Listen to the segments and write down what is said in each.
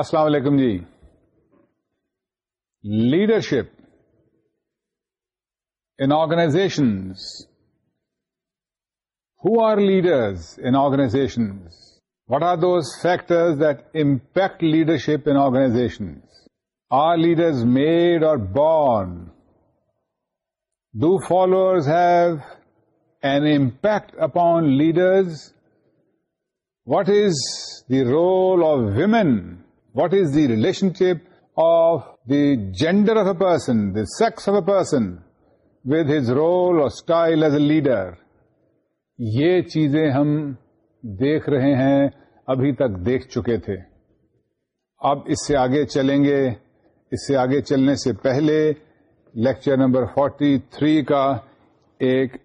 السلام علیکم جی leadership in organizations are leaders in organizations what are those factors that impact leadership in organizations are leaders made or born do followers have an impact upon leaders what is the role of women what is the relationship of the gender of a person the sex of a person with his role or style as a leader یہ چیزیں ہم دیکھ رہے ہیں ابھی تک دیکھ چکے تھے اب اس سے آگے چلیں گے اس سے آگے چلنے سے پہلے لیکچر نمبر 43 کا ایک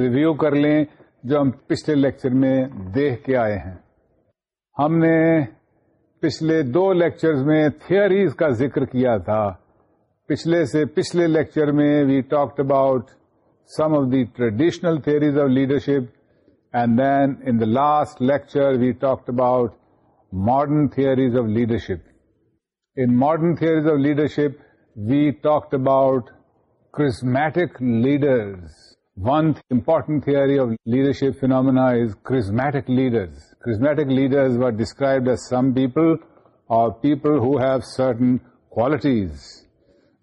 ریویو کر لیں جو ہم پچھلے لیکچر میں دیکھ کے آئے ہیں ہم نے پچھلے دو لیکچرز میں تھیئریز کا ذکر کیا تھا پچھلے سے پچھلے لیکچر میں we talked about some of the traditional theories of leadership and then in the last lecture we talked about modern theories of leadership in modern theories of leadership we talked about charismatic leaders one important theory of leadership phenomena is charismatic leaders leaders leaders described as some people or people who have certain qualities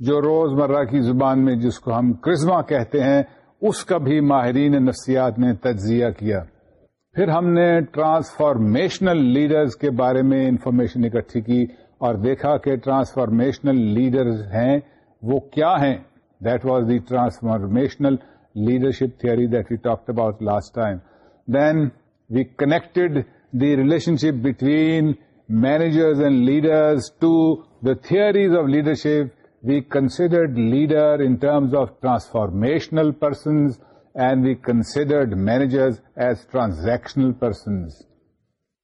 جو روز مرہ کی زبان میں جس کو ہم charisma کہتے ہیں اس کا بھی ماہرین نفسیات نے تجزیہ کیا پھر ہم نے ٹرانسفارمیشنل لیڈرز کے بارے میں انفارمیشن اکٹھی کی اور دیکھا کہ ٹرانسفارمیشنل لیڈرز ہیں وہ کیا ہیں that was the transformational leadership theory that we talk about last time then We connected the relationship between managers and leaders to the theories of leadership. We considered leader in terms of transformational persons, and we considered managers as transactional persons.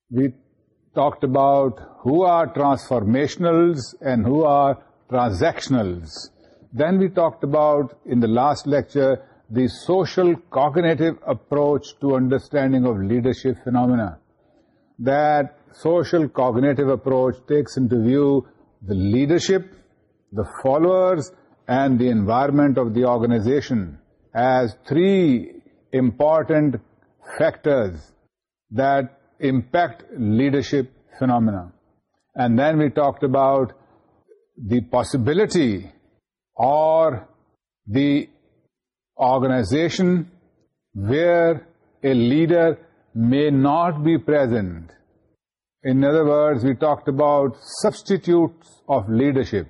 We talked about who are transformationals and who are transactionals. Then we talked about, in the last lecture, the social cognitive approach to understanding of leadership phenomena. That social cognitive approach takes into view the leadership, the followers, and the environment of the organization as three important factors that impact leadership phenomena. And then we talked about the possibility or the organization where a leader may not be present. In other words, we talked about substitutes of leadership.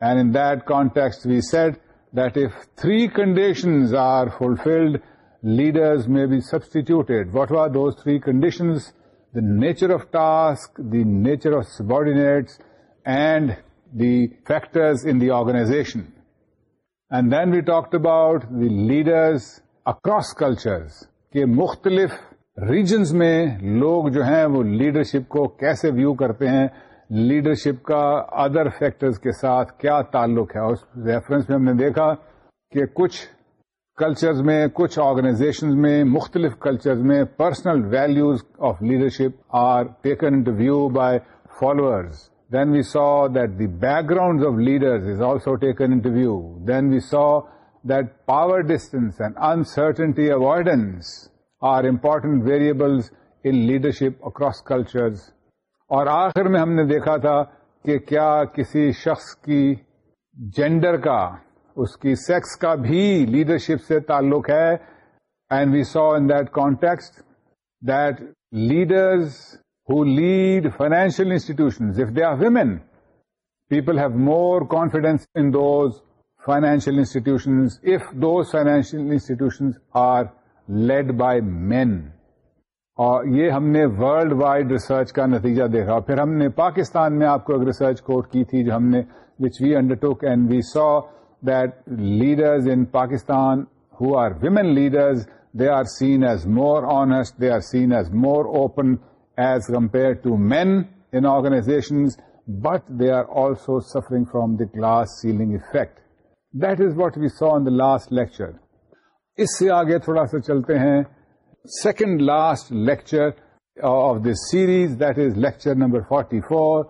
And in that context, we said that if three conditions are fulfilled, leaders may be substituted. What are those three conditions? The nature of task, the nature of subordinates, and the factors in the organization. And then we talked about the leaders across cultures کہ مختلف regions میں لوگ جو ہیں وہ leadership کو کیسے view کرتے ہیں لیڈرشپ کا ادر فیکٹرز کے ساتھ کیا تعلق ہے اس ریفرنس میں ہم نے دیکھا کہ کچھ کلچرز میں کچھ آرگنائزیشنز میں مختلف کلچرز میں personal values of leadership are taken to view by followers then we saw that the back of of leaders is also into view then then we saw power distance and uncertainty avoidance are important variables in leadership across cultures اور آخر میں ہم نے دیکھا تھا کہ کیا کسی شخص کی جینڈر کا اس کی سیکس کا بھی لیڈرشپ سے تعلق ہے and we saw in that context that leaders who lead financial institutions, if they are women, people have more confidence in those financial institutions if those financial institutions are led by men. اور یہ ہم نے worldwide research کا نتیجہ دیکھا پھر ہم نے پاکستان میں آپ کو ایک ریسرچ کوٹ کی تھی جو ہم نے which we undertook and we saw that leaders in Pakistan who are women leaders they are seen as more honest they are seen as more open as compared to men in organizations, but they are also suffering from the glass ceiling effect That is what we saw in the last lecture اس سے آگے تھوڑا سا چلتے ہیں second last lecture of this series that is lecture number forty four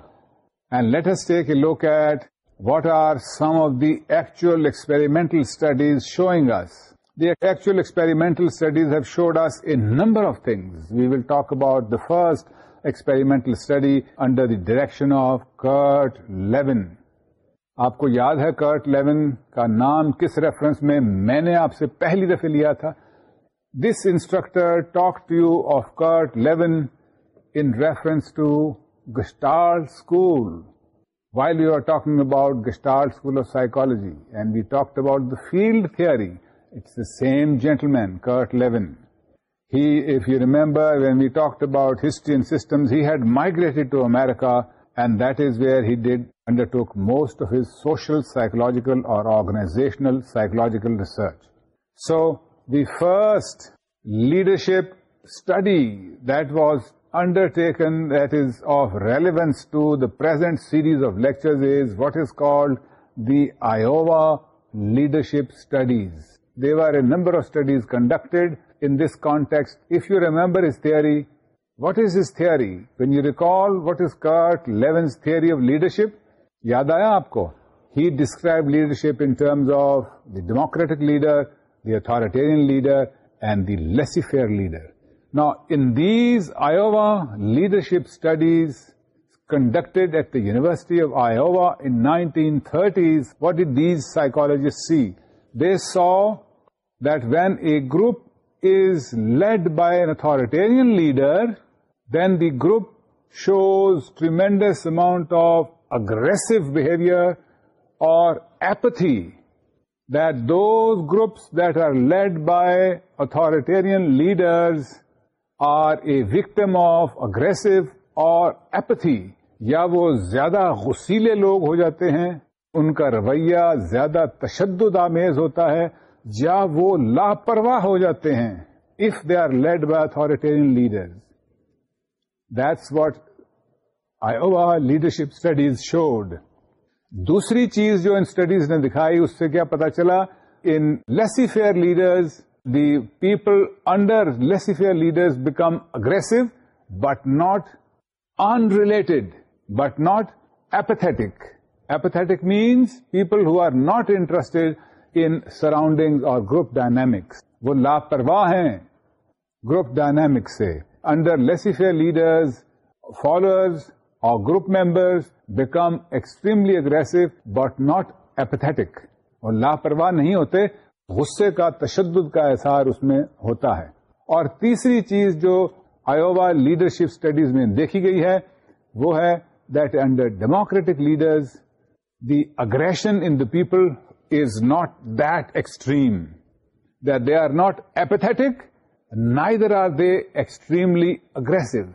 and let's take a look at what are some of the actual experimental studies showing us The actual experimental studies have showed us a number of things we will talk about the first experimental study under the direction of Kurt Lewin آپ کو یاد ہے Kurt Lewin کا نام کس reference میں میں نے آپ سے پہلی دفعہ لیا تھا this instructor talk to you of Kurt Lewin in reference to گسٹار school while you are talking about گسٹار school of psychology and we talk about the field theory It's the same gentleman, Kurt Lewin. He, if you remember, when we talked about history and systems, he had migrated to America, and that is where he undertook most of his social, psychological, or organizational psychological research. So the first leadership study that was undertaken that is of relevance to the present series of lectures is what is called the Iowa Leadership Studies. There are a number of studies conducted in this context if you remember his theory what is his theory would you recall what is Kurt Lewin's theory of leadership یاد آیا آپ کو he describe leadership in terms of the democratic leader the authoritarian leader and laissez faire leader now in these Iowa leadership studies conducted at the University of Iowa in ninety thirties what is these سائیکالوجیس say they so then a group is led by an authoritarian leader then the group shows tremendous amount of aggressive behaviour or apathy groups there led by authoritarian leaders are a victim of aggressive or apathy یا وہ زیادہ خصولے لوگ ہو جاتے ہیں ان کا رویہ زیادہ تشدد آمیز ہوتا ہے یا وہ لاپرواہ ہو جاتے ہیں if they are led by authoritarian leaders that's what Iowa leadership studies showed دوسری چیز جو ان اسٹڈیز نے دکھائی اس سے کیا پتا چلا ان laissez faire leaders the people under laissez faire leaders become aggressive but not in relate but not apathetic apathetic means people are not interest in surrounding اور گروپ ڈائنمکس وہ لاپرواہ ہیں گروپ ڈائنمکس سے انڈر لیسیفیئر لیڈرز فالوئرز اور group members become extremely aggressive but not apathetic. وہ لاپرواہ نہیں ہوتے غصے کا تشدد کا احسار اس میں ہوتا ہے اور تیسری چیز جو آئیوا لیڈرشپ اسٹڈیز میں دیکھی گئی ہے وہ ہے that under democratic leaders the aggression in the people is not that extreme, that they are not apathetic, neither are they extremely aggressive.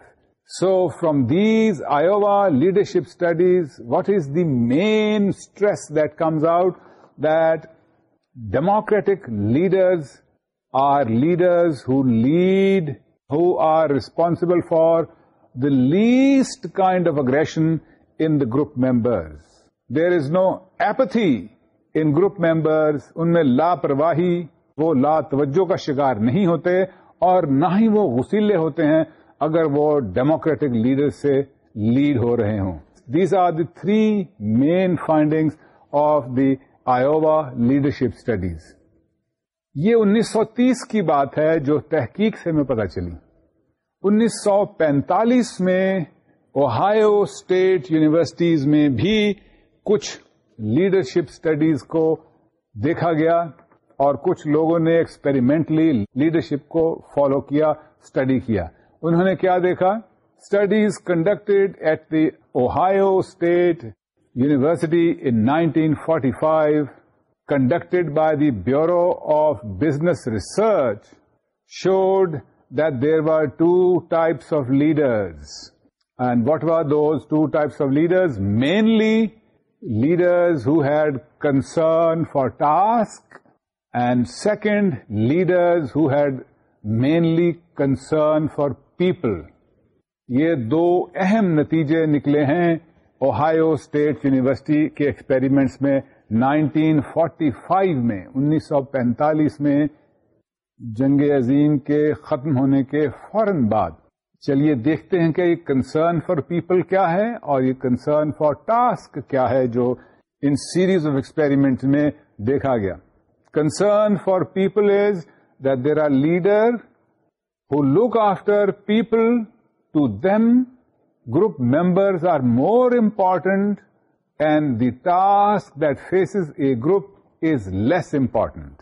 So from these Iowa leadership studies, what is the main stress that comes out? That democratic leaders are leaders who lead, who are responsible for the least kind of aggression in the group members. There is no apathy in group members ان میں لاپرواہی وہ لا توجہ کا شکار نہیں ہوتے اور نہ ہی وہ غسیلے ہوتے ہیں اگر وہ ڈیموکریٹک لیڈر سے لیڈ ہو رہے ہوں these are the three main finding of the Iowa leadership studies یہ انیس سو تیس کی بات ہے جو تحقیق سے میں پتہ چلی انیس سو پینتالیس میں اوہایو اسٹیٹ یونیورسٹیز میں بھی کچھ لیڈرشپ اسٹڈیز کو دیکھا گیا اور کچھ لوگوں نے ایکسپیریمنٹلی لیڈرشپ کو فالو کیا اسٹڈی کیا انہوں نے کیا دیکھا studies conducted at the Ohio State University in 1945 forty five conducted by the bureau of business research showed there are two types of leaders and what are those two types of leaders mainly leaders concern concern for task and second leaders had mainly concern for people یہ دو اہم نتیجے نکلے ہیں Ohio State university کے experiments میں nineteen forty five میں انیس سو پینتالیس میں جنگ عظیم کے ختم ہونے کے فوراً بعد چلیے دیکھتے ہیں کہ یہ کنسرن فار پیپل کیا ہے اور یہ کنسرن فار ٹاسک کیا ہے جو ان سیریز آف ایکسپیریمنٹ میں دیکھا گیا concern for people is that there are leader who look after people to them group members are more important and the task that faces a group is less important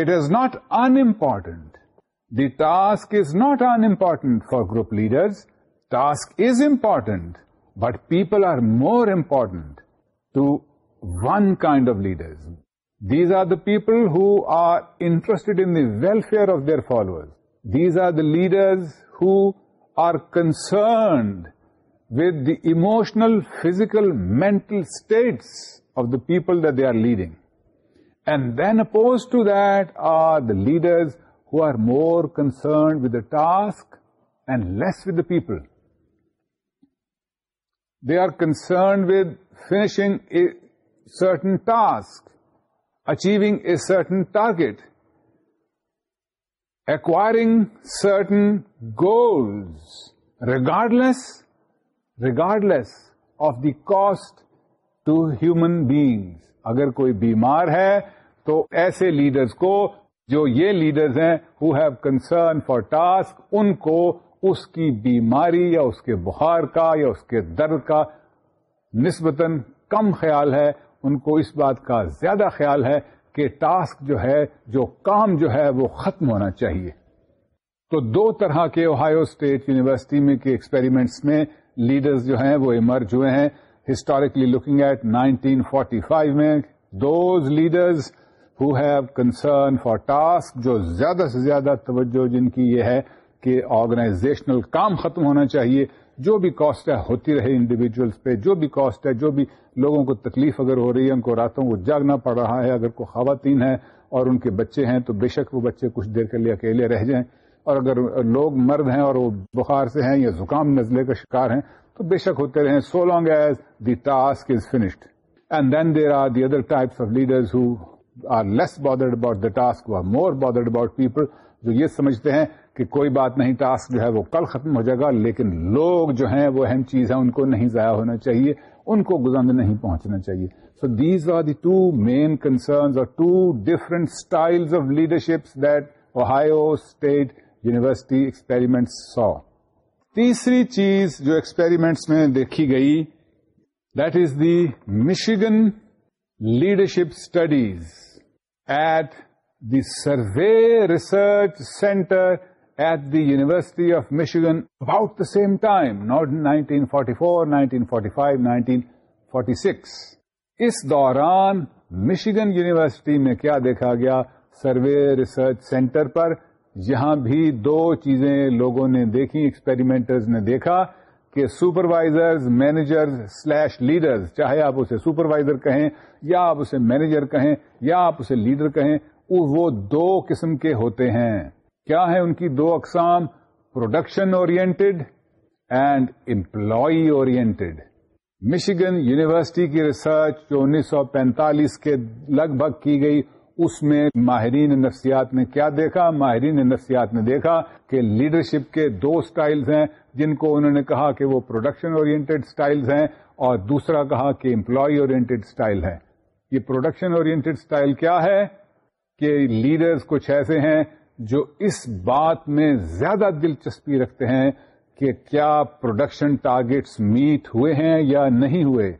it is not unimportant The task is not unimportant for group leaders. Task is important, but people are more important to one kind of leaders. These are the people who are interested in the welfare of their followers. These are the leaders who are concerned with the emotional, physical, mental states of the people that they are leading. And then opposed to that are the leaders are more concerned with a task and less with a people they are concerned with finishing a certain task achieving a certain target acquiring certain goals regardless regardless of the cost to human beings اگر کوئی بیمار ہے تو ایسے leaders کو جو یہ leaders ہیں who have concern for task ان کو اس کی بیماری یا اس کے بخار کا یا اس کے درد کا نسبتاً کم خیال ہے ان کو اس بات کا زیادہ خیال ہے کہ ٹاسک جو ہے جو کام جو ہے وہ ختم ہونا چاہیے تو دو طرح کے اوہایو اسٹیٹ یونیورسٹی میں کے ایکسپیریمنٹس میں لیڈرز جو ہیں وہ ایمرج ہوئے ہیں historically looking at nineteen forty five میں those leaders who have concern for task جو زیادہ سے زیادہ توجہ جن کی یہ ہے کہ آرگنائزیشنل کام ختم ہونا چاہیے جو بھی کاسٹ ہوتی رہے انڈیویجلس پہ جو بھی کاسٹ ہے جو بھی لوگوں کو تکلیف اگر ہو رہی ہے ان کو راتوں کو جاگنا پڑ رہا ہے اگر کوئی خواتین ہے اور ان کے بچے ہیں تو بے شک وہ بچے کچھ دیر کے لیے اکیلے رہ جائیں اور اگر لوگ مرد ہیں اور وہ بخار سے ہیں یا زکام نزلے کا شکار ہیں تو بے شک ہوتے رہیں so long as the task is finished and then there are the other types of who are less bothered about the task are more bothered about people جو یہ سمجھتے ہیں کہ کوئی بات نہیں ٹاسک جو ہے وہ کل ختم ہو جائے گا لیکن لوگ جو ہیں وہ اہم چیز ہیں ان کو نہیں ضائع ہونا چاہیے ان کو گزند نہیں پہنچنا چاہیے so these are the two main concerns or two different style of leaderships that Ohio State University experiment so تیسری چیز جو ایکسپیریمنٹس میں دیکھی گئی that is the Michigan leadership studies at the survey research centre at the University of Michigan about the same time not nineteen forty four nineteen forty five nineteen forty six اس دوران Michigan University میں کیا دیکھا گیا survey research centre پر جہاں بھی دو چیزیں لوگوں نے دیکھی ایکسپیریمنٹ نے دیکھا کہ سپروائزرز مینیجر چاہے آپ اسے سپروائزر کہیں یا آپ اسے مینیجر کہیں یا آپ اسے لیڈر کہیں وہ دو قسم کے ہوتے ہیں کیا ہیں ان کی دو اقسام production oriented and employee oriented Michigan University کی ریسرچ جو انیس سو پینتالیس کے لگ بھگ کی گئی اس میں ماہرین نفسیات نے کیا دیکھا ماہرین نفسیات نے دیکھا کہ لیڈرشپ کے دو سٹائلز ہیں جن کو انہوں نے کہا کہ وہ پروڈکشن اورینٹڈ سٹائلز ہیں اور دوسرا کہا کہ امپلائی اورینٹڈ سٹائل ہے یہ پروڈکشن اورینٹڈ سٹائل کیا ہے کہ لیڈرز کچھ ایسے ہیں جو اس بات میں زیادہ دلچسپی رکھتے ہیں کہ کیا پروڈکشن ٹارگیٹس میٹ ہوئے ہیں یا نہیں ہوئے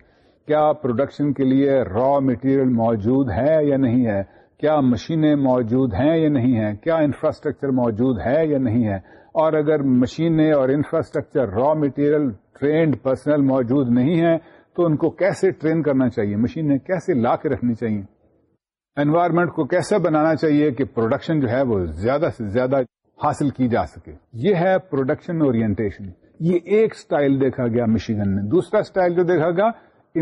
کیا پروڈکشن کے لیے را مٹیریل موجود ہے یا نہیں ہے کیا مشینیں موجود ہیں یا نہیں ہیں کیا انفراسٹرکچر موجود ہے یا نہیں ہے اور اگر مشینیں اور infrastructure raw material trained personnel موجود نہیں ہے تو ان کو کیسے ٹرین کرنا چاہیے مشینیں کیسے لا کے رکھنی چاہیے انوائرمنٹ کو کیسا بنانا چاہیے کہ پروڈکشن جو ہے وہ زیادہ سے زیادہ حاصل کی جا سکے یہ ہے پروڈکشن اورینٹیشن یہ ایک سٹائل دیکھا گیا مشین میں دوسرا سٹائل جو دیکھا گیا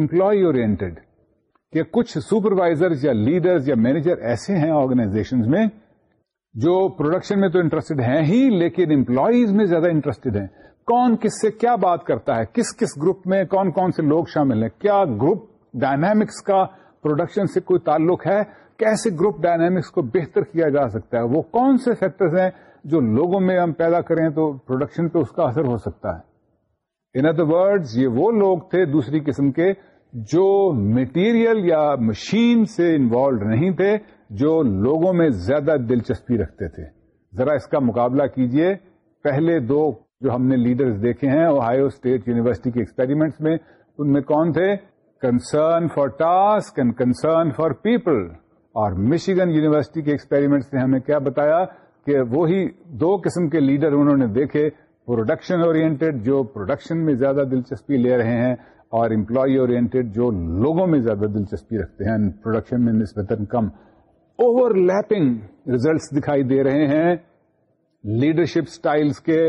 امپلائی اورینٹیڈ کہ کچھ سپروائزر یا لیڈر یا مینیجر ایسے ہیں آرگنائزیشن میں جو پروڈکشن میں تو انٹرسٹڈ ہیں ہی لیکن امپلائیز میں زیادہ انٹرسٹڈ ہیں کون کس سے کیا بات کرتا ہے کس کس گروپ میں کون کون سے لوگ شامل ہیں کیا گروپ ڈائنامکس کا پروڈکشن سے کوئی تعلق ہے کیسے گروپ ڈائنامکس کو بہتر کیا جا سکتا ہے وہ کون سے فیکٹرز ہیں جو لوگوں میں ہم پیدا کریں تو پروڈکشن پہ اس کا اثر ہو سکتا ہے ان ادر ورڈ یہ وہ لوگ تھے دوسری قسم کے جو مٹیریل یا مشین سے انوالو نہیں تھے جو لوگوں میں زیادہ دلچسپی رکھتے تھے ذرا اس کا مقابلہ کیجئے پہلے دو جو ہم نے لیڈرز دیکھے ہیں اسٹیٹ یونیورسٹی کے ایکسپیریمنٹس میں ان میں کون تھے concern for task and concern for people اور مشیگن یونیورسٹی کے ایکسپیریمنٹس نے ہمیں کیا بتایا کہ وہی دو قسم کے لیڈر انہوں نے دیکھے پروڈکشن جو پروڈکشن میں زیادہ دلچسپی لے رہے ہیں اور امپلائی اورینٹیڈ جو لوگوں میں زیادہ دلچسپی رکھتے ہیں پروڈکشن میں نسبتاً کم اوور لیپنگ ریزلٹس دکھائی دے رہے ہیں لیڈرشپ اسٹائلس کے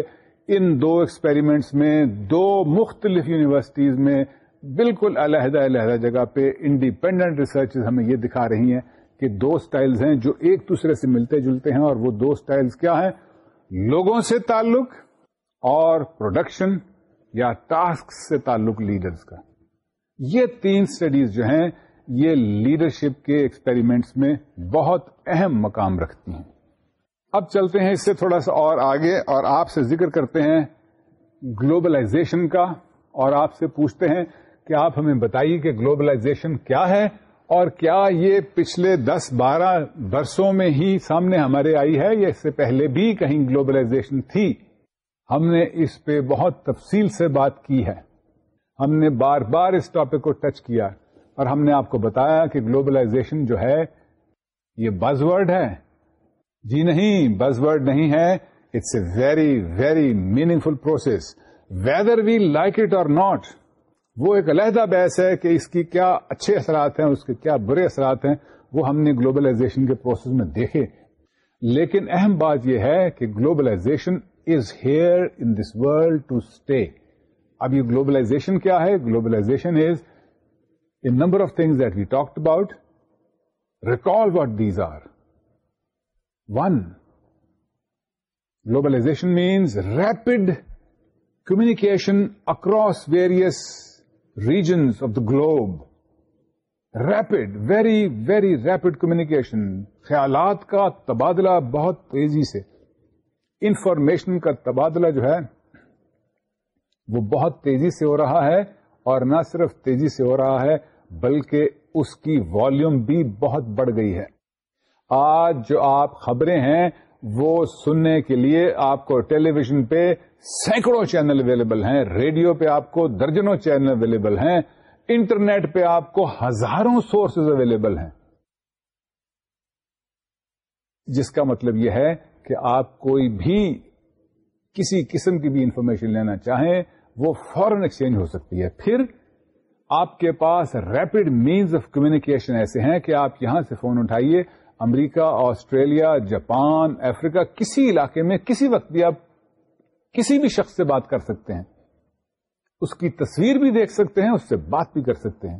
ان دو ایکسپیریمنٹس میں دو مختلف یونیورسٹیز میں بالکل علیحدہ علیحدہ جگہ پہ انڈیپینڈنٹ ریسرچ ہمیں یہ دکھا رہی ہیں کہ دو اسٹائلز ہیں جو ایک دوسرے سے ملتے جلتے ہیں اور وہ دو سٹائلز کیا ہیں لوگوں سے تعلق اور پروڈکشن یا ٹاسک سے تعلق لیڈرز کا یہ تین اسٹڈیز جو ہیں یہ لیڈرشپ کے ایکسپیریمنٹس میں بہت اہم مقام رکھتی ہیں اب چلتے ہیں اس سے تھوڑا سا اور آگے اور آپ سے ذکر کرتے ہیں گلوبلائزیشن کا اور آپ سے پوچھتے ہیں کہ آپ ہمیں بتائیے کہ گلوبلائزیشن کیا ہے اور کیا یہ پچھلے دس بارہ برسوں میں ہی سامنے ہمارے آئی ہے یا اس سے پہلے بھی کہیں گلوبلائزیشن تھی ہم نے اس پہ بہت تفصیل سے بات کی ہے ہم نے بار بار اس ٹاپک کو ٹچ کیا اور ہم نے آپ کو بتایا کہ گلوبلائزیشن جو ہے یہ بز ورڈ ہے جی نہیں بز ورڈ نہیں ہے it's a very very meaningful process whether we like it or not وہ ایک علیحدہ بحث ہے کہ اس کی کیا اچھے اثرات ہیں اس کے کیا برے اثرات ہیں وہ ہم نے گلوبلائزیشن کے پروسیس میں دیکھے لیکن اہم بات یہ ہے کہ globalisation this world to stay اب یہ گلوبلاشن کیا ہے globalisation is an number of things that we talk about record what these are one globalisation means rapid communication across various regions of the globe rapid very very rapid communication خیالات کا تبادلہ بہت تیزی سے information کا تبادلہ جو ہے وہ بہت تیزی سے ہو رہا ہے اور نہ صرف تیزی سے ہو رہا ہے بلکہ اس کی والیوم بھی بہت بڑھ گئی ہے آج جو آپ خبریں ہیں وہ سننے کے لیے آپ کو ٹیلی ویژن پہ سینکڑوں چینل اویلیبل ہیں ریڈیو پہ آپ کو درجنوں چینل اویلیبل ہیں انٹرنیٹ پہ آپ کو ہزاروں سورسز اویلیبل ہیں جس کا مطلب یہ ہے کہ آپ کوئی بھی کسی قسم کی بھی انفارمیشن لینا چاہیں وہ فورن ایکسچینج ہو سکتی ہے پھر آپ کے پاس ریپڈ مینز آف کمیونیکیشن ایسے ہیں کہ آپ یہاں سے فون اٹھائیے امریکہ آسٹریلیا جاپان افریقہ کسی علاقے میں کسی وقت بھی آپ کسی بھی شخص سے بات کر سکتے ہیں اس کی تصویر بھی دیکھ سکتے ہیں اس سے بات بھی کر سکتے ہیں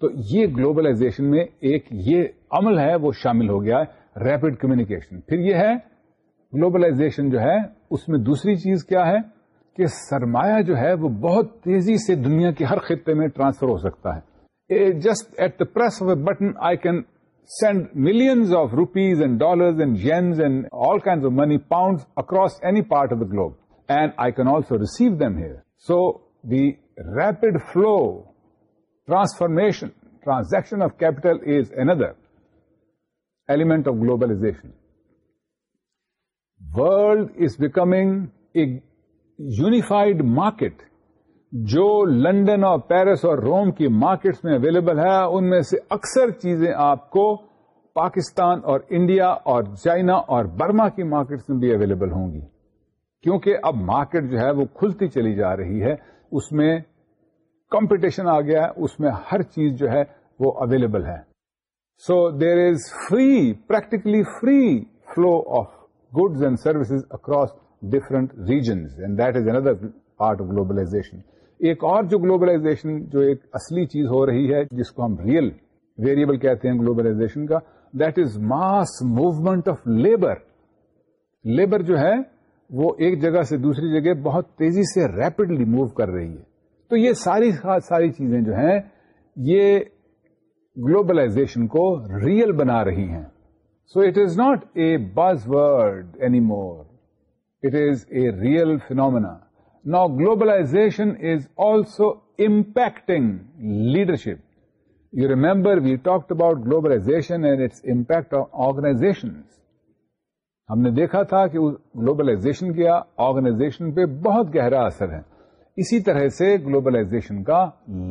تو یہ گلوبلائزیشن میں ایک یہ عمل ہے وہ شامل ہو گیا ہے ریپڈ کمیونیکیشن پھر یہ ہے گلوبلائزیشن جو ہے اس میں دوسری چیز کیا ہے کہ سرمایہ جو ہے وہ بہت تیزی سے دنیا کے ہر خطے میں ٹرانسفر ہو سکتا ہے just at the press button I can send millions of rupees and dollars and yens and all kind of money pound across any part of the globe and I can also receive them here so the rapid flow transformation transaction of capital is another element of globalisation World is becoming a unified market جو London اور Paris اور Rome کی markets میں available ہے ان میں سے اکثر چیزیں آپ کو پاکستان اور انڈیا اور چائنا اور برما کی مارکیٹس میں بھی اویلیبل ہوں گی کیونکہ اب مارکیٹ جو ہے وہ کھلتی چلی جا رہی ہے اس میں کمپٹیشن آ گیا ہے اس میں ہر چیز جو ہے وہ اویلیبل ہے so there is free practically free flow of goods and services across different regions and that is another part of globalisation ایک اور جو گلوبلائزیشن جو ایک اصلی چیز ہو رہی ہے جس کو ہم ریئل ویریبل کہتے ہیں گلوبلائزیشن کا that is mass movement of labour labour جو ہے وہ ایک جگہ سے دوسری جگہ بہت تیزی سے ریپڈلی موو کر رہی ہے تو یہ ساری ساری چیزیں جو ہیں یہ گلوبلائزیشن کو ریئل بنا رہی ہیں so it is not a buzz word any more it is a real phenomena نا globalisation is also impacting leadership you remember we talked about globalisation and its impact of organization ہم نے دیکھا تھا کہ globalisation کیا organization پہ بہت گہرا اثر ہے اسی طرح سے گلوبلائزیشن کا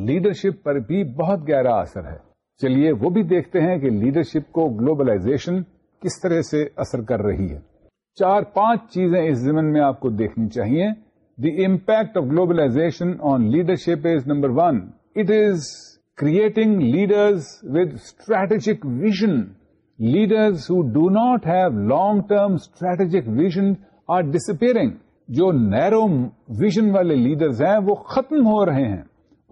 لیڈرشپ پر بھی بہت گہرا اثر ہے چلیے وہ بھی دیکھتے ہیں کہ لیڈرشپ کو گلوبلائزیشن کس طرح سے اثر کر رہی ہے چار پانچ چیزیں اس زمن میں آپ کو دیکھنی چاہیے the impact of globalisation on leadership is number one it is creating leaders with strategic vision leaders who do not have long term strategic vision are disappearing جو نیرو ویژن والے لیڈرز ہیں وہ ختم ہو رہے ہیں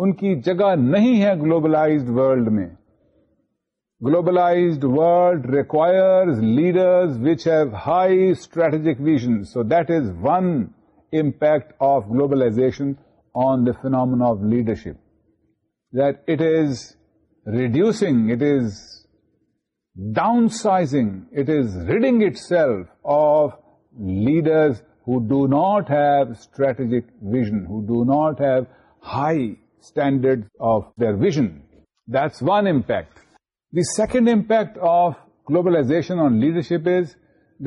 ان کی جگہ نہیں ہے گلوبلائزڈ ورلڈ میں globalized world requires leaders which have high strategic vision. So that is one impact of globalization on the phenomena of leadership, that it is reducing, it is downsizing, it is ridding itself of leaders who do not have strategic vision, who do not have high standards of their vision. That's one impact. The second impact of globalisation on leadership is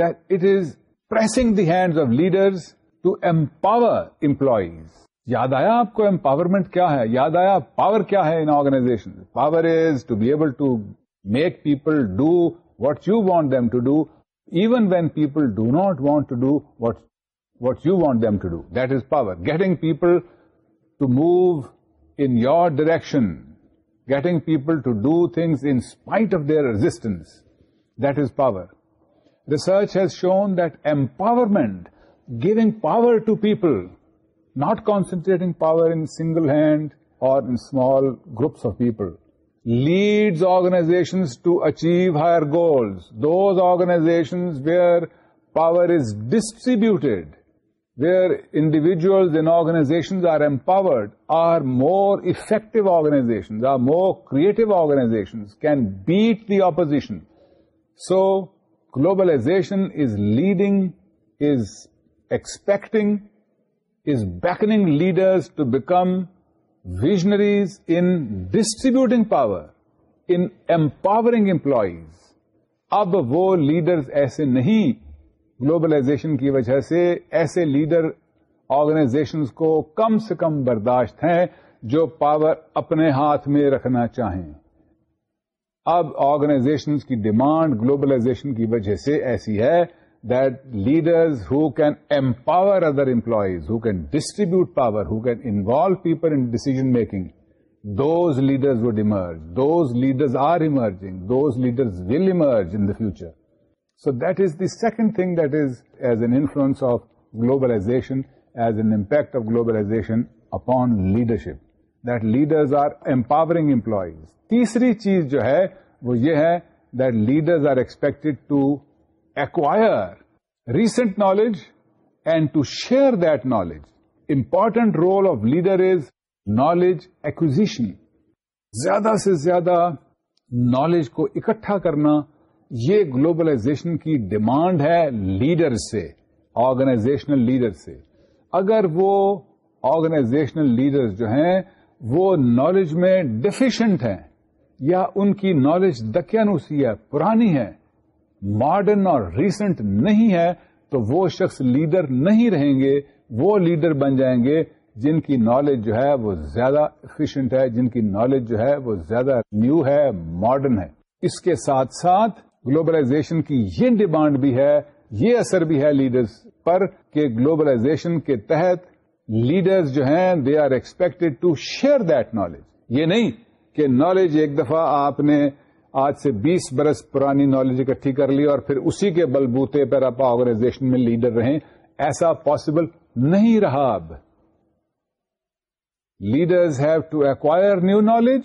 it is press the hand of leaders to empower employees یاد آیا آپ کو empowerment کیا ہے یاد آیا power کیا ہے in organisation power is to be able to make people do what you want them to do even when people do not want to do what what you want them to do that is power getting people to move in your direction getting people to do things in spite of their resistance. That is power. Research has shown that empowerment, giving power to people, not concentrating power in single hand or in small groups of people, leads organizations to achieve higher goals. Those organizations where power is distributed where individuals in organisations are empowered are more effective organisations are more creative organisations can beat the opposition so globalisation is leading is expecting is backing leaders to become visionaries in distributing power and empowering employees اب وہ leaders ایسے نہیں globalisation کی وجہ سے ایسے leader organisations کو کم سے کم برداشت ہیں جو پاور اپنے ہاتھ میں رکھنا چاہیں اب آرگنائزیشنز کی ڈیمانڈ گلوبلائزیشن کی وجہ سے ایسی ہے that leaders who can empower other employees who can distribute power who can involve people in decision making those leaders would emerge those leaders are emerging those leaders will emerge in the future this the second thing that is as an influence of globalisation as an impact of globalisation upon leadership that leaders are empowering employees تیسری چیز جو ہے وہ یہ ہے that leaders are expect to acquire recent knowledge and to share that knowledge important role of leader is knowledge acquisition زیادہ سے زیادہ نالج کو اکٹھا کرنا یہ گلوبلائزیشن کی ڈیمانڈ ہے لیڈر سے آرگنائزیشنل لیڈر سے اگر وہ آرگنائزیشنل لیڈر جو ہیں وہ نالج میں ڈیفیشنٹ ہیں یا ان کی نالج دقیانوسی ہے پرانی ہے ماڈرن اور ریسنٹ نہیں ہے تو وہ شخص لیڈر نہیں رہیں گے وہ لیڈر بن جائیں گے جن کی نالج جو ہے وہ زیادہ افیشینٹ ہے جن کی نالج جو ہے وہ زیادہ نیو ہے ماڈرن ہے اس کے ساتھ ساتھ گلوبلائزیشن کی یہ ڈیمانڈ بھی ہے یہ اثر بھی ہے لیڈرز پر کہ گلوبلائزیشن کے تحت لیڈرز جو ہیں they are expected to share that knowledge یہ نہیں کہ نالج ایک دفعہ آپ نے آج سے بیس برس پرانی نالج اکٹھی کر لی اور پھر اسی کے بلبوتے پر آپ آرگنائزیشن میں لیڈر رہیں ایسا پاسبل نہیں رہا اب leaders have to acquire new knowledge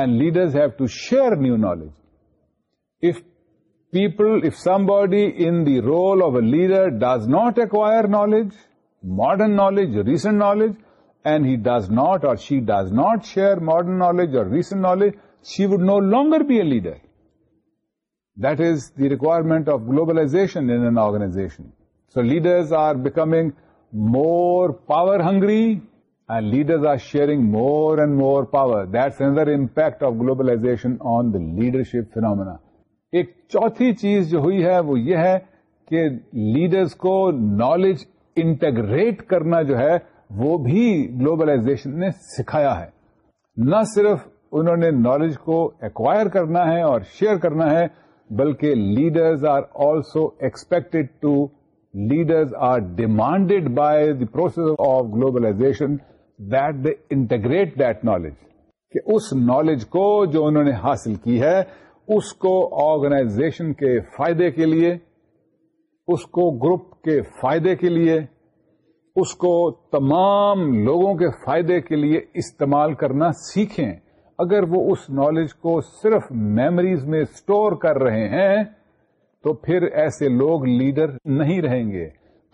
and leaders have to share new knowledge If somebody in the role of a leader does not acquire knowledge, modern knowledge, recent knowledge, and he does not or she does not share modern knowledge or recent knowledge, she would no longer be a leader. That is the requirement of globalization in an organization. So leaders are becoming more power hungry, and leaders are sharing more and more power. That's another impact of globalization on the leadership phenomena. ایک چوتھی چیز جو ہوئی ہے وہ یہ ہے کہ لیڈرز کو نالج انٹیگریٹ کرنا جو ہے وہ بھی گلوبلائزیشن نے سکھایا ہے نہ صرف انہوں نے نالج کو ایکوائر کرنا ہے اور شیئر کرنا ہے بلکہ leaders are also expected to leaders are demanded by the process of globalisation that they integrate that knowledge کہ اس نالج کو جو انہوں نے حاصل کی ہے اس کو آرگنائزیشن کے فائدے کے لیے اس کو گروپ کے فائدے کے لیے اس کو تمام لوگوں کے فائدے کے لیے استعمال کرنا سیکھیں اگر وہ اس نالج کو صرف میموریز میں سٹور کر رہے ہیں تو پھر ایسے لوگ لیڈر نہیں رہیں گے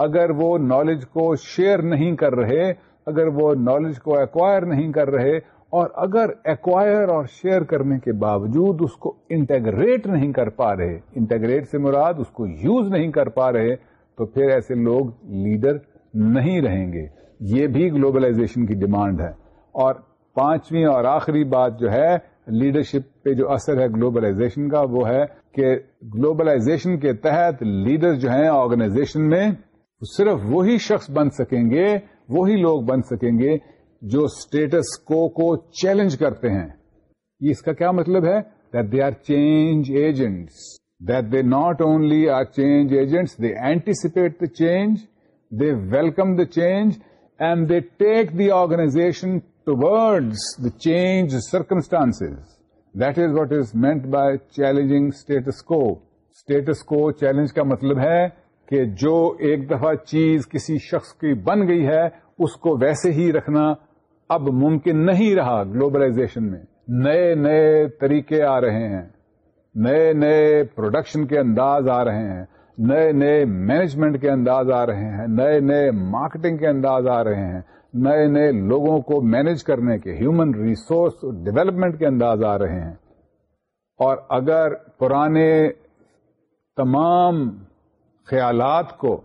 اگر وہ نالج کو شیئر نہیں کر رہے اگر وہ نالج کو ایکوائر نہیں کر رہے اور اگر ایکوائر اور شیئر کرنے کے باوجود اس کو انٹیگریٹ نہیں کر پا رہے انٹیگریٹ سے مراد اس کو یوز نہیں کر پا رہے تو پھر ایسے لوگ لیڈر نہیں رہیں گے یہ بھی گلوبلائزیشن کی ڈیمانڈ ہے اور پانچویں اور آخری بات جو ہے لیڈرشپ پہ جو اثر ہے گلوبلائزیشن کا وہ ہے کہ گلوبلائزیشن کے تحت لیڈر جو ہیں آرگنائزیشن میں صرف وہی شخص بن سکیں گے وہی لوگ بن سکیں گے جو اسٹیٹس کو کو چیلنج کرتے ہیں اس کا کیا مطلب ہے that they are change agents that they not only are change agents they anticipate the change they welcome the change and they take the organization towards the change circumstance that is what is meant by challenging status quo status quo challenge کا مطلب ہے کہ جو ایک دفعہ چیز کسی شخص کی بن گئی ہے اس کو ویسے ہی رکھنا اب ممکن نہیں رہا گلوبلائزیشن میں نئے نئے طریقے آ رہے ہیں نئے نئے پروڈکشن کے انداز آ رہے ہیں نئے نئے مینجمنٹ کے انداز آ رہے ہیں نئے نئے مارکیٹنگ کے انداز آ رہے ہیں نئے نئے لوگوں کو مینج کرنے کے ہیومن ریسورس ڈیولپمنٹ کے انداز آ رہے ہیں اور اگر پرانے تمام خیالات کو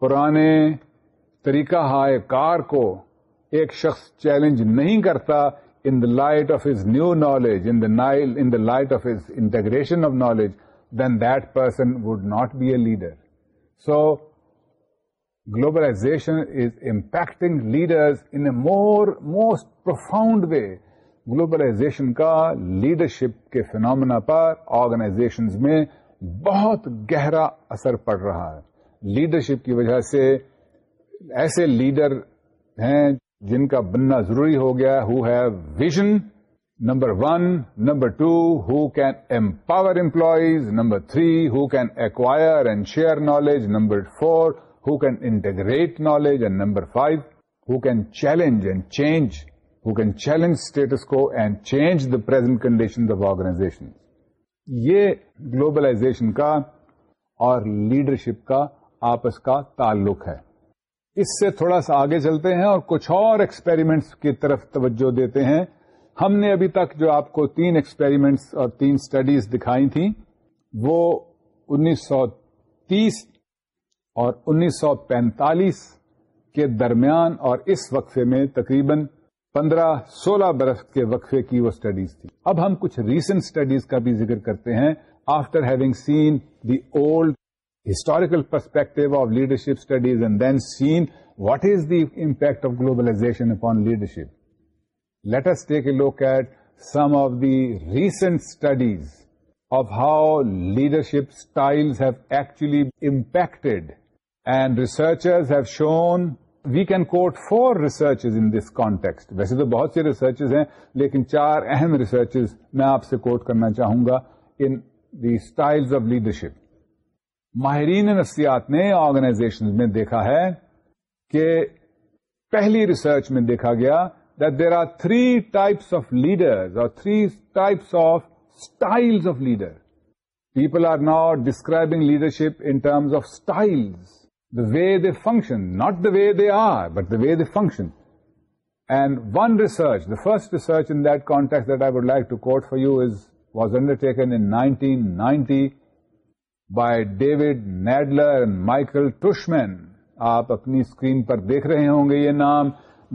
پرانے طریقہ ہائے کار کو ایک شخص چیلنج نہیں کرتا in the light of is new knowledge in Nile in the light of is integration of knowledge then that person would not be a leader so globalisation is impacting leader more most profound way globalisation کا leadership کے phenomena پر organisation میں بہت گہرا اثر پڑ رہا ہے لیڈرشپ کی وجہ سے ایسے لیڈر ہیں جن کا بننا ضروری ہو گیا who have vision number one number two who can empower employees number three who can acquire and share knowledge number four who can integrate knowledge and number five who can challenge and change who can challenge status quo and change the present condition of organization یہ globalisation کا اور leadership کا آپس کا تعلق ہے اس سے تھوڑا سا آگے چلتے ہیں اور کچھ اور ایکسپیریمنٹس کی طرف توجہ دیتے ہیں ہم نے ابھی تک جو آپ کو تین ایکسپیریمنٹس اور تین اسٹڈیز دکھائی تھیں وہ انیس سو تیس اور انیس سو پینتالیس کے درمیان اور اس وقفے میں تقریباً پندرہ سولہ برس کے وقفے کی وہ اسٹڈیز تھی اب ہم کچھ ریسنٹ اسٹڈیز کا بھی ذکر کرتے ہیں after having seen the old historical perspective of leadership studies and then seen what is the impact of globalization upon leadership. Let us take a look at some of the recent studies of how leadership styles have actually impacted and researchers have shown we can quote four research in this context ویسے تو بہت سے researches ہیں لیکن چار اہم researches میں آپ سے کوٹ کرنا چاہوں گا in the style of leadership ماہرین نفسیات نے آرگنائزیشن میں دیکھا ہے کہ پہلی ریسرچ میں دیکھا گیا that there are three types of leaders or three types of styles of leader. People are now describing leadership in terms of styles, the way they function, not the way they are, but the way they function. And one research, the first research in that context that I would like to quote for you is was undertaken in 1990 by David Nadler and Michael Tushman آپ اپنی screen پر دیکھ رہے ہوں گے یہ نام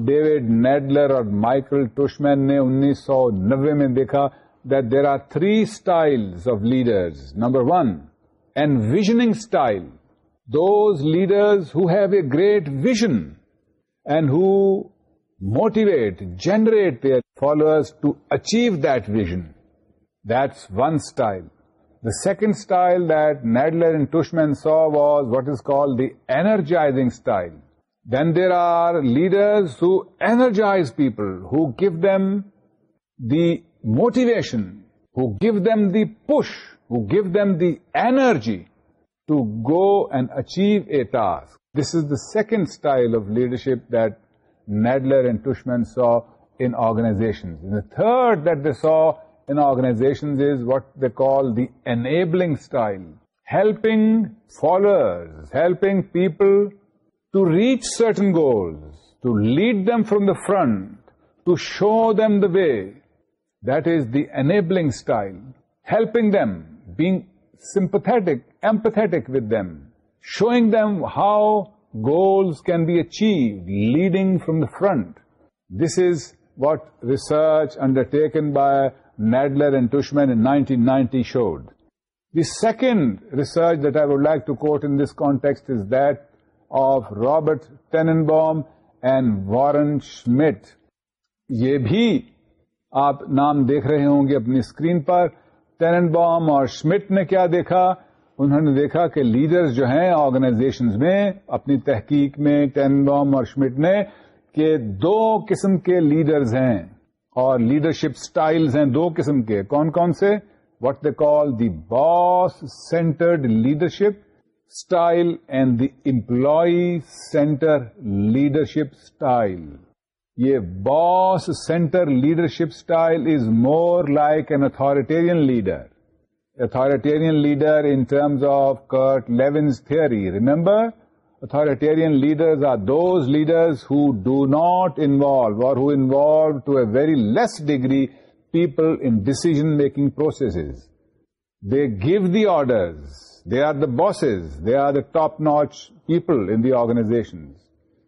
David Nadler اور Michael Tushman نے انیس سو نبے میں دیکھا that there are three style of leaders number one and visioning style those leaders have a great vision and who motivate generate their follower to achieve that vision that's one style The second style that Nadler and Tushman saw was what is called the energizing style. Then there are leaders who energize people, who give them the motivation, who give them the push, who give them the energy to go and achieve a task. This is the second style of leadership that Nadler and Tushman saw in organizations. And the third that they saw in organizations is what they call the enabling style. Helping followers, helping people to reach certain goals, to lead them from the front, to show them the way. That is the enabling style. Helping them, being sympathetic, empathetic with them, showing them how goals can be achieved, leading from the front. This is what research undertaken by Nadler and Tushman ninety showed the second research that I would like to quote in this context is that of Robert Tannenbaum and Warren Schmidt یہ بھی آپ نام دیکھ رہے ہوں گے اپنی screen پر ٹینن بام اور اسمٹ نے کیا دیکھا انہوں نے دیکھا کہ لیڈر جو ہیں آرگنازیشن میں اپنی تحقیق میں ٹینے بام اور اسمٹ نے کہ دو قسم کے لیڈرز ہیں اور لیڈرشپ اسٹائل ہیں دو قسم کے کون کون سے what they call the boss centred leadership style and the employee centre leadership style یہ boss centre leadership style is more like an authoritarian leader authoritarian leader in terms of Kurt Lewin's three remember Authoritarian leaders are those leaders who do not involve or who involve to a very less degree people in decision-making processes. They give the orders. They are the bosses. They are the top-notch people in the organizations.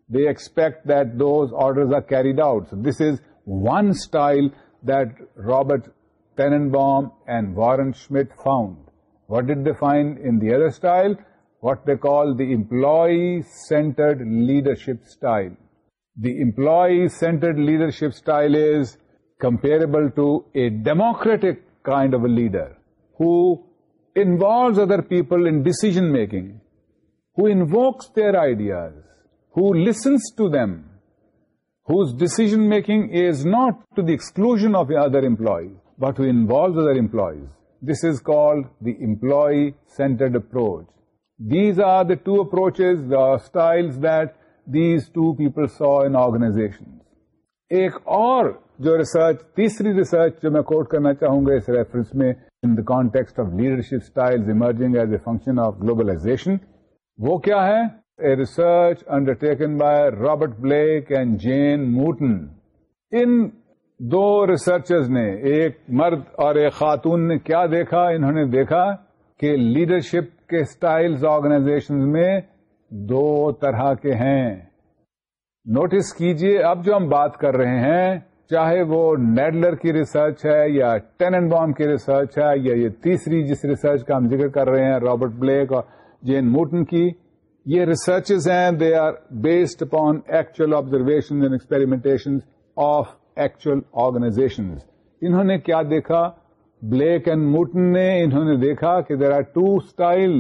They expect that those orders are carried out. So this is one style that Robert Tenenbaum and Warren Schmidt found. What did they find in the other style? what they call the employee-centered leadership style. The employee-centered leadership style is comparable to a democratic kind of a leader who involves other people in decision-making, who invokes their ideas, who listens to them, whose decision-making is not to the exclusion of other employees, but who involves other employees. This is called the employee-centered approach. These are the two approach style that these two people سرگنائزیشن ایک اور جو research تیسری research جو میں quote کرنا چاہوں گا اس ریفرنس میں in the context of leadership style emerging as a function of globalisation وہ کیا ہے a research undertaken by Robert Blake and Jane Mouton ان دو ریسرچرز نے ایک مرد اور ایک خاتون نے کیا دیکھا انہوں نے دیکھا کہ لیڈرشپ کے اسٹائل آرگنائزیشن میں دو طرح کے ہیں نوٹس کیجئے اب جو ہم بات کر رہے ہیں چاہے وہ نیڈلر کی ریسرچ ہے یا ٹینن بام کی ریسرچ ہے یا یہ تیسری جس ریسرچ کا ہم ذکر کر رہے ہیں رابرٹ بلیک اور جین موٹن کی یہ ریسرچ ہیں they are based upon actual observation and experimentation of actual organization انہوں نے کیا دیکھا بلیک اینڈ موٹن نے انہوں نے دیکھا کہ there are two style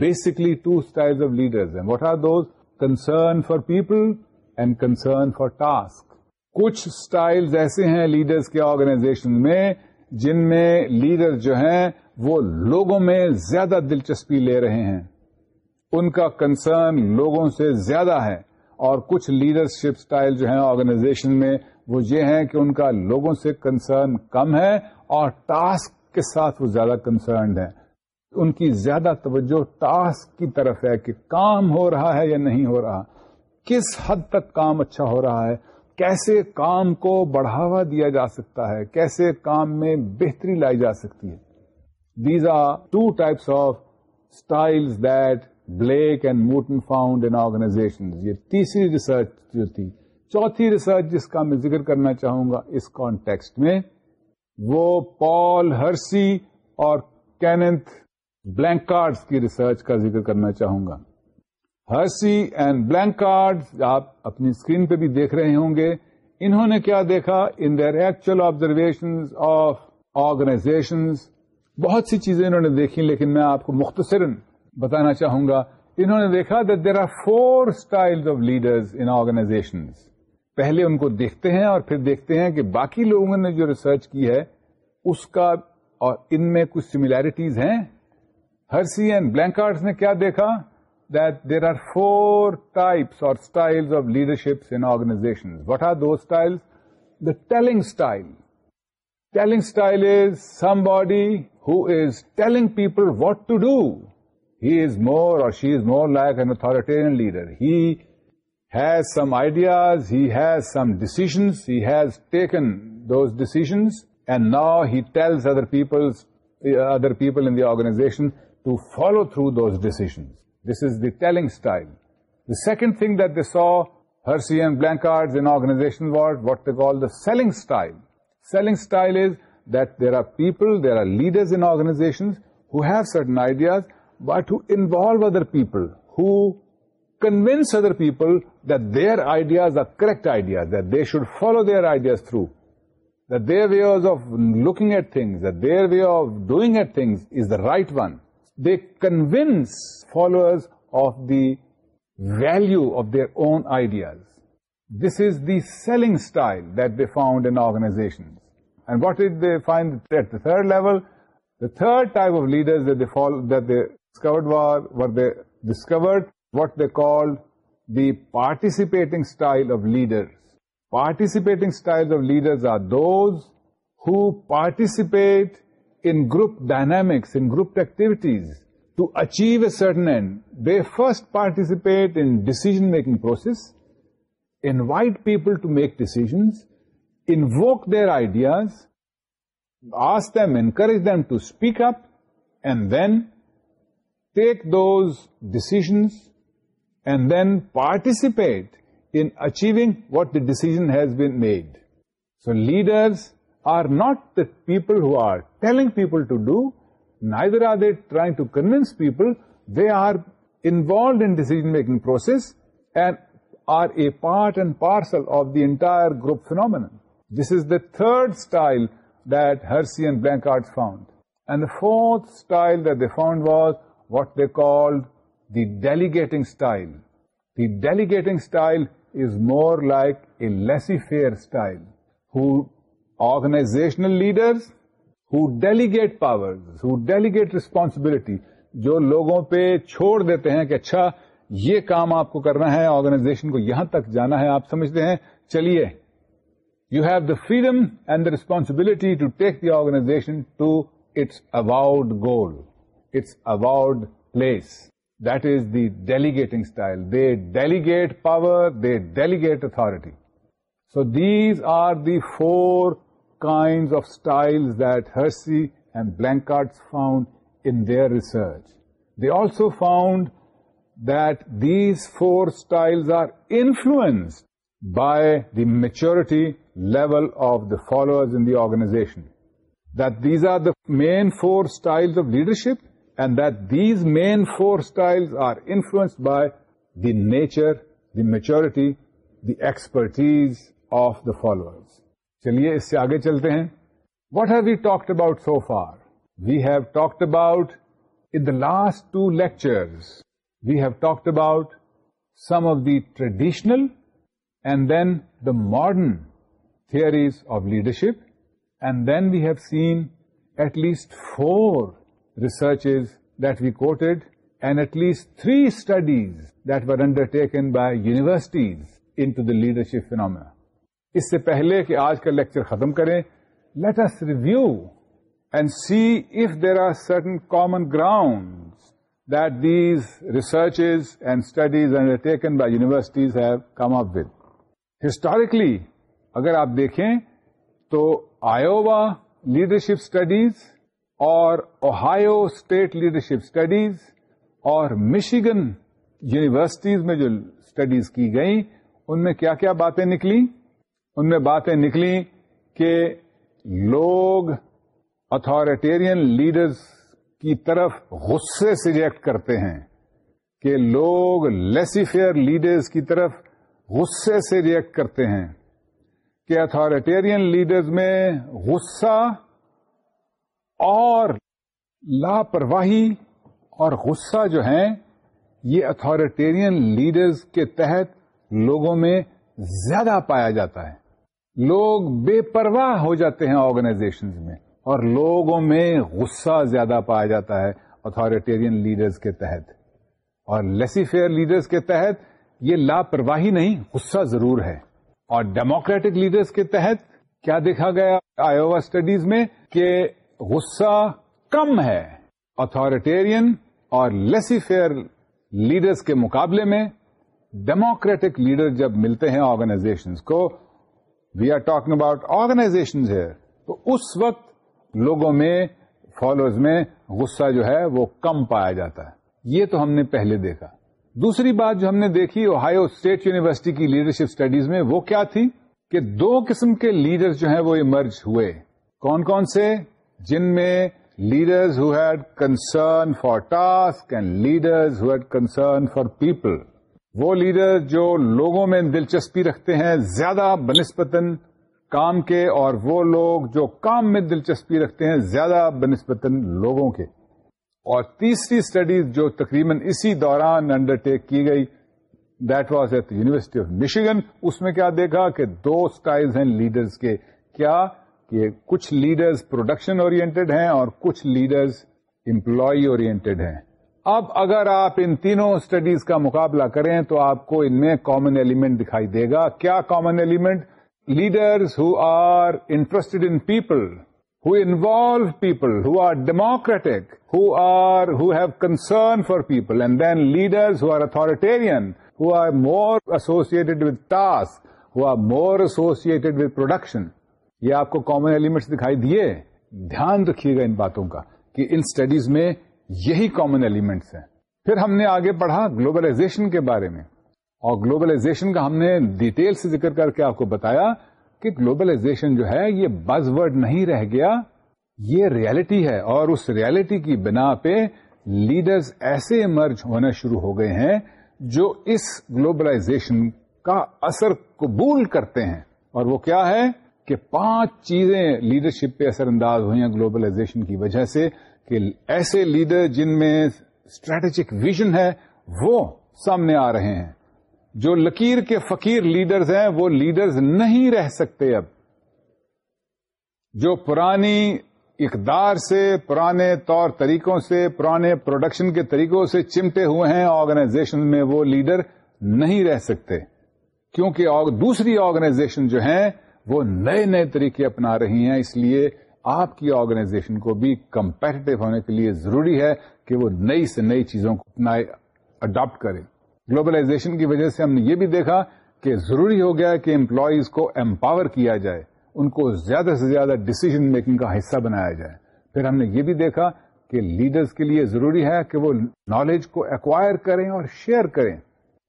basically two style of leaders ہیں what are those concern for people and concern for task کچھ اسٹائل ایسے ہیں لیڈرس کے آرگنائزیشن میں جن میں لیڈر جو ہیں وہ لوگوں میں زیادہ دلچسپی لے رہے ہیں ان کا کنسرن لوگوں سے زیادہ ہے اور کچھ لیڈرشپ اسٹائل جو ہیں آرگنائزیشن میں وہ یہ ہیں کہ ان کا لوگوں سے کنسرن کم ہے اور ٹاسک کے ساتھ وہ زیادہ کنسرنڈ ہیں ان کی زیادہ توجہ ٹاسک کی طرف ہے کہ کام ہو رہا ہے یا نہیں ہو رہا کس حد تک کام اچھا ہو رہا ہے کیسے کام کو بڑھاوا دیا جا سکتا ہے کیسے کام میں بہتری لائی جا سکتی ہے these are two types of style that Blake and Mouton found in organization یہ تیسری ریسرچ جو تھی چوتھی ریسرچ جس کا میں ذکر کرنا چاہوں گا اس کانٹیکسٹ میں وہ پال ہرسی اور کینتھ بلینکارڈ کی ریسرچ کا ذکر کرنا چاہوں گا ہرسی اینڈ بلینکارڈ آپ اپنی اسکرین پہ بھی دیکھ رہے ہوں گے انہوں نے کیا دیکھا in their actual observation of organization بہت سی چیزیں انہوں نے دیکھی لیکن میں آپ کو مختصر بتانا چاہوں گا انہوں نے دیکھا there are four style of leaders in organisations پہلے ان کو دیکھتے ہیں اور پھر دیکھتے ہیں کہ باقی لوگوں نے جو ریسرچ کی ہے اس کا اور ان میں کچھ سملیرٹیز ہیں ہر سی اینڈ بلینکار نے کیا دیکھا that there are four types اور style of leadership in organization what are دو style the telling style telling style is somebody who is telling people what to do he is more اور she is more like an authoritarian leader he has some ideas, he has some decisions, he has taken those decisions, and now he tells uh, other people in the organization to follow through those decisions. This is the telling style. The second thing that they saw, Hersey and Blanchard's in organizations, was what they call the selling style. Selling style is that there are people, there are leaders in organizations who have certain ideas, but who involve other people, who convince other people that their ideas are correct ideas, that they should follow their ideas through, that their ways of looking at things, that their way of doing at things is the right one. They convince followers of the value of their own ideas. This is the selling style that they found in organizations. And what did they find at the third level? The third type of leaders that they discovered what they called the participating style of leaders. Participating styles of leaders are those who participate in group dynamics, in group activities to achieve a certain end. They first participate in decision-making process, invite people to make decisions, invoke their ideas, ask them, encourage them to speak up, and then take those decisions and then participate in achieving what the decision has been made. So leaders are not the people who are telling people to do, neither are they trying to convince people. They are involved in decision-making process and are a part and parcel of the entire group phenomenon. This is the third style that Hersey and Blanchard found. And the fourth style that they found was what they called the delegating style the delegating style is more like a laissez faire style who leaders who who delegate power delegate responsibility جو لوگوں پہ چھوڑ دیتے ہیں کہ اچھا یہ کام آپ کو کرنا ہے آرگنائزیشن کو یہاں تک جانا ہے آپ سمجھتے ہیں چلیے you have the freedom and the responsibility to take the organization to its abode goal its abode place That is the delegating style. They delegate power, they delegate authority. So these are the four kinds of styles that Hersey and Blankart's found in their research. They also found that these four styles are influenced by the maturity level of the followers in the organization. That these are the main four styles of leadership and then four style are انفلوس by the nature the maturity the expertise of the follower چلیے اس سے آگے چلتے ہیں what are we talked about so far we have talked about in the last two lectures we have talked about some of the traditional and then the modern theories of leadership and then we have seen at least four research that we quoted and at least three studies that were undertaken by universities in to the leadership فینومی اس سے پہلے کہ آج کا lecture ختم کریں let us review and see if there are certain common ground that these research and studies undertaken by universities have come up with historically اگر آپ دیکھیں تو آئیوا لیڈرشپ اسٹڈیز اور اوہایو اسٹیٹ لیڈرشپ اسٹڈیز اور Michigan universities میں جو studies کی گئیں ان میں کیا کیا باتیں نکلی ان میں باتیں نکلی کہ لوگ اتارٹیرین لیڈرس کی طرف غصے سجیکٹ کرتے ہیں کہ لوگ لیسیفیئر لیڈرس کی طرف غصے سے ریئیکٹ کرتے ہیں کہ اتارٹیرین لیڈرز میں غصہ اور لاپرواہی اور غصہ جو ہے یہ اتارٹیرین لیڈرز کے تحت لوگوں میں زیادہ پایا جاتا ہے لوگ بے پرواہ ہو جاتے ہیں آرگنائزیشن میں اور لوگوں میں غصہ زیادہ پایا جاتا ہے اتارٹیرین لیڈرز کے تحت اور لیسی فیئر لیڈرز کے تحت یہ لاپرواہی نہیں غصہ ضرور ہے اور ڈیموکریٹک لیڈرز کے تحت کیا دیکھا گیا آئیوا اسٹڈیز میں کہ غصہ کم ہے اتارٹیرین اور لیسی فیئر لیڈرس کے مقابلے میں ڈیموکریٹک لیڈر جب ملتے ہیں آرگنائزیشنز کو we are talking about organization تو اس وقت لوگوں میں فالوئر میں غصہ جو ہے وہ کم پایا جاتا ہے یہ تو ہم نے پہلے دیکھا دوسری بات جو ہم نے دیکھی اوہایو اسٹیٹ یونیورسٹی کی لیڈرشپ اسٹڈیز میں وہ کیا تھی کہ دو قسم کے لیڈر جو ہیں وہ ایمرج ہوئے کون کون سے جن میں leaders who had concern for task and leaders had concern for people وہ لیڈر جو لوگوں میں دلچسپی رکھتے ہیں زیادہ بنسبتاً کام کے اور وہ لوگ جو کام میں دلچسپی رکھتے ہیں زیادہ بنسبتاً لوگوں کے اور تیسری اسٹڈیز جو تقریباً اسی دوران انڈر ٹیک کی گئی that was at University of Michigan اس میں کیا دیکھا کہ دو اسٹائل ہیں لیڈرز کے کیا کہ کچھ لیڈرز پروڈکشن اورینٹڈ ہیں اور کچھ لیڈرز امپلائی اوریئنٹیڈ ہیں اب اگر آپ ان تینوں اسٹڈیز کا مقابلہ کریں تو آپ کو ان میں کامن ایلیمنٹ دکھائی دے گا کیا common element leaders who are interested in people who involve people who are democratic who are who concern for people and then leaders who are authoritarian who are more associated with task who are more associated with production یہ آپ کو common elements دکھائی دیے دھیان رکھیے گا ان باتوں کا کہ ان اسٹڈیز میں یہی کامن ایلیمنٹس ہیں پھر ہم نے آگے پڑھا گلوبلائزیشن کے بارے میں اور گلوبلائزیشن کا ہم نے ڈیٹیل سے ذکر کر کے آپ کو بتایا کہ گلوبلائزیشن جو ہے یہ بز ورڈ نہیں رہ گیا یہ ریالٹی ہے اور اس ریالٹی کی بنا پہ لیڈرز ایسے ایمرج ہونا شروع ہو گئے ہیں جو اس گلوبلائزیشن کا اثر قبول کرتے ہیں اور وہ کیا ہے کہ پانچ چیزیں لیڈرشپ پہ اثر انداز ہوئی ہیں گلوبلائزیشن کی وجہ سے کہ ایسے لیڈر جن میں اسٹریٹجک ویژن ہے وہ سامنے آ رہے ہیں جو لکیر کے فقیر لیڈرز ہیں وہ لیڈرز نہیں رہ سکتے اب جو پرانی اقدار سے پرانے طور طریقوں سے پرانے پروڈکشن کے طریقوں سے چمٹے ہوئے ہیں آرگنائزیشن میں وہ لیڈر نہیں رہ سکتے کیونکہ دوسری آرگنائزیشن جو ہیں وہ نئے نئے طریقے اپنا رہی ہیں اس لیے آپ کی آرگنائزیشن کو بھی کمپیٹیٹو ہونے کے لیے ضروری ہے کہ وہ نئی سے نئی چیزوں کو اپنا اڈاپٹ کرے گلوبلائزیشن کی وجہ سے ہم نے یہ بھی دیکھا کہ ضروری ہو گیا کہ امپلائیز کو امپاور کیا جائے ان کو زیادہ سے زیادہ ڈسیزن میکنگ کا حصہ بنایا جائے پھر ہم نے یہ بھی دیکھا کہ لیڈرز کے لیے ضروری ہے کہ وہ نالج کو ایکوائر کریں اور شیئر کریں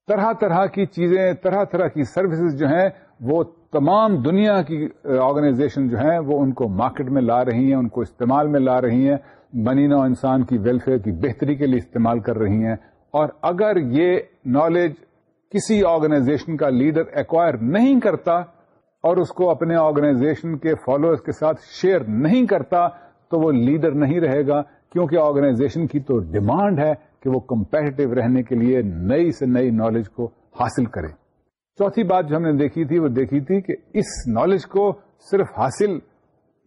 طرح طرح کی چیزیں طرح طرح کی سروسز جو ہیں وہ تمام دنیا کی آرگنائزیشن جو ہیں وہ ان کو مارکیٹ میں لا رہی ہیں ان کو استعمال میں لا رہی ہیں بنی نو انسان کی ویلفیئر کی بہتری کے لیے استعمال کر رہی ہیں اور اگر یہ نالج کسی آرگنائزیشن کا لیڈر ایکوائر نہیں کرتا اور اس کو اپنے آرگنائزیشن کے فالوئر کے ساتھ شیئر نہیں کرتا تو وہ لیڈر نہیں رہے گا کیونکہ آرگنائزیشن کی تو ڈیمانڈ ہے کہ وہ کمپیٹیو رہنے کے لیے نئی سے نئی نالج کو حاصل کریں چوتھی بات جو ہم نے دیکھی تھی وہ دیکھی تھی کہ اس نالج کو صرف حاصل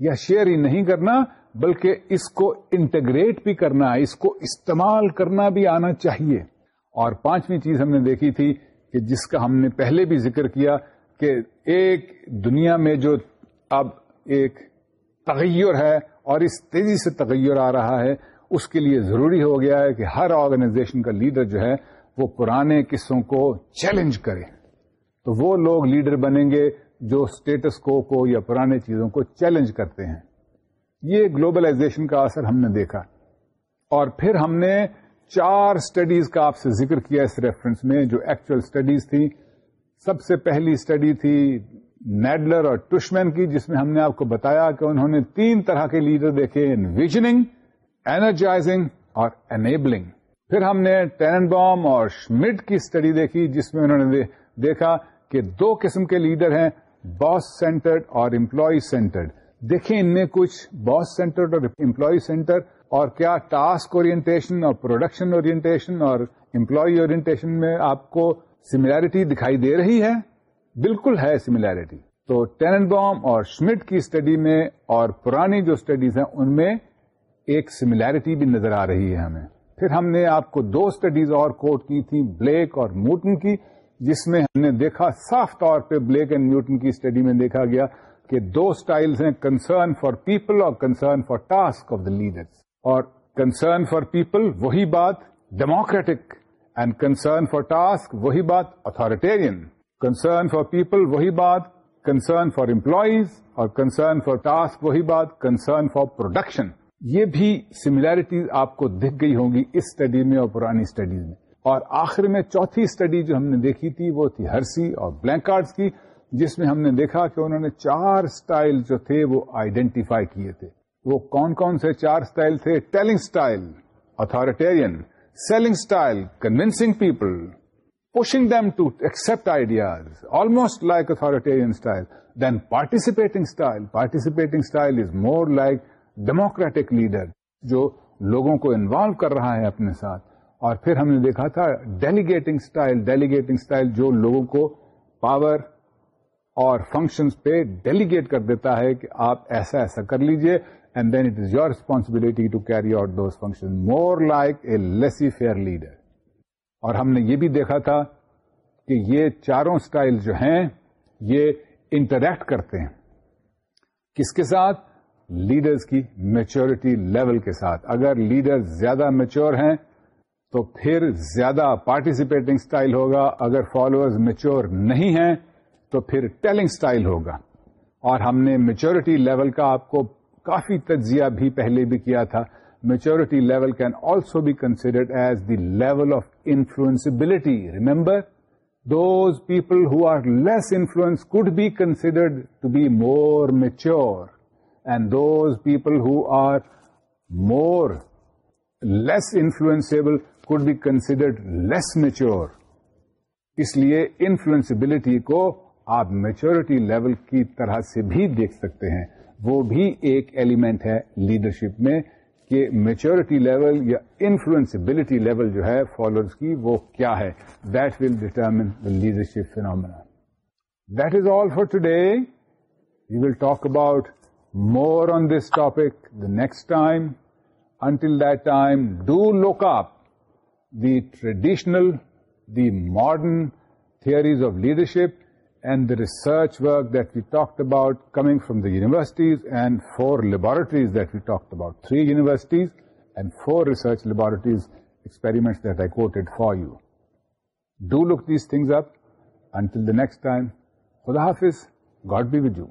یا شیئر ہی نہیں کرنا بلکہ اس کو انٹیگریٹ بھی کرنا اس کو استعمال کرنا بھی آنا چاہیے اور پانچویں چیز ہم نے دیکھی تھی کہ جس کا ہم نے پہلے بھی ذکر کیا کہ ایک دنیا میں جو اب ایک تغیر ہے اور اس تیزی سے تغیر آ رہا ہے اس کے لیے ضروری ہو گیا ہے کہ ہر آرگنائزیشن کا لیڈر جو ہے وہ پرانے قصوں کو چیلنج کرے تو وہ لوگ لیڈر بنیں گے جو اسٹیٹس کو کو یا پرانے چیزوں کو چیلنج کرتے ہیں یہ گلوبلائزیشن کا اثر ہم نے دیکھا اور پھر ہم نے چار اسٹڈیز کا آپ سے ذکر کیا اس ریفرنس میں جو ایکچوئل اسٹڈیز تھی سب سے پہلی اسٹڈی تھی نیڈلر اور ٹوشمین کی جس میں ہم نے آپ کو بتایا کہ انہوں نے تین طرح کے لیڈر دیکھے انویژنگ اینرجائزنگ اور انیبلنگ پھر ہم نے ٹین بام اور شمٹ کی اسٹڈی دیکھی جس میں انہوں نے دیکھا کہ دو قسم کے لیڈر ہیں باس سینٹرڈ اور امپلائی سینٹرڈ دیکھیں ان میں کچھ باس سینٹرڈ اور امپلائی سینٹر اور کیا ٹاسک اورینٹیشن اور پروڈکشن اورینٹیشن اور امپلائی اورینٹیشن میں آپ کو سملیرٹی دکھائی دے رہی ہے بالکل ہے سملیرٹی تو ٹینن بام اور شمٹ کی اسٹڈی میں اور پرانی جو اسٹڈیز ہیں ان میں ایک سملیرٹی بھی نظر آ رہی ہے ہمیں پھر ہم نے آپ کو دو اسٹڈیز اور کوٹ کی تھیں بلیک اور موٹن کی جس میں ہم نے دیکھا صاف طور پہ بلیک اینڈ نیوٹن کی اسٹڈی میں دیکھا گیا کہ دو اسٹائل ہیں کنسرن فار پیپل اور concern for task of the leader اور کنسرن فار پیپل وہی بات democratic and concern for task وہی بات اتارٹیرین کنسرن فار پیپل وہی بات کنسرن فار امپلائیز اور کنسرن فار ٹاسک وہی بات کنسرن فار پروڈکشن یہ بھی سملیرٹیز آپ کو دکھ گئی ہوں گی اس اسٹڈی میں اور پرانی اسٹڈیز میں اور آخر میں چوتھی اسٹڈی جو ہم نے دیکھی تھی وہ تھی ہرسی اور بلینکار کی جس میں ہم نے دیکھا کہ انہوں نے چار اسٹائل جو تھے وہ آئیڈینٹیفائی کیے تھے وہ کون کون سے چار اسٹائل تھے telling style authoritarian selling style convincing people pushing them to accept ideas almost like authoritarian style then participating style participating style is more like democratic leader جو لوگوں کو انوالو کر رہا ہے اپنے ساتھ اور پھر ہم نے دیکھا تھا ڈیلیگیٹنگ اسٹائل ڈیلیگیٹنگ اسٹائل جو لوگوں کو پاور اور فنکشنس پہ ڈیلیگیٹ کر دیتا ہے کہ آپ ایسا ایسا کر لیجیے and then it is your responsibility to carry out those function more like a laissez faire leader اور ہم نے یہ بھی دیکھا تھا کہ یہ چاروں اسٹائل جو ہیں یہ انٹریکٹ کرتے ہیں کس کے ساتھ لیڈرز کی میچورٹی لیول کے ساتھ اگر لیڈر زیادہ میچور ہیں تو پھر زیادہ پارٹیسپیٹنگ اسٹائل ہوگا اگر فالوئر میچور نہیں ہیں تو پھر ٹیلنگ اسٹائل ہوگا اور ہم نے میچورٹی لیول کا آپ کو کافی تجزیہ بھی پہلے بھی کیا تھا maturity level can also be considered as the level of influenceability remember those people who are less influence could be considered to be more mature and those people who are more less influenceable considered less mature اس لیے influenceability کو آپ maturity level کی طرح سے بھی دیکھ سکتے ہیں وہ بھی ایک ایلیمنٹ ہے لیڈرشپ میں کہ میچورٹی لیول یا انفلوئنسبلٹی لیول جو ہے فالوئر کی وہ کیا ہے that will determine the leadership phenomena that is all for today you will talk about more on this topic the next time until that time do look up the traditional, the modern theories of leadership and the research work that we talked about coming from the universities and 4 laboratories that we talked about, 3 universities and 4 research laboratories, experiments that I quoted for you. Do look these things up. Until the next time, Khuda Hafiz, God be with you.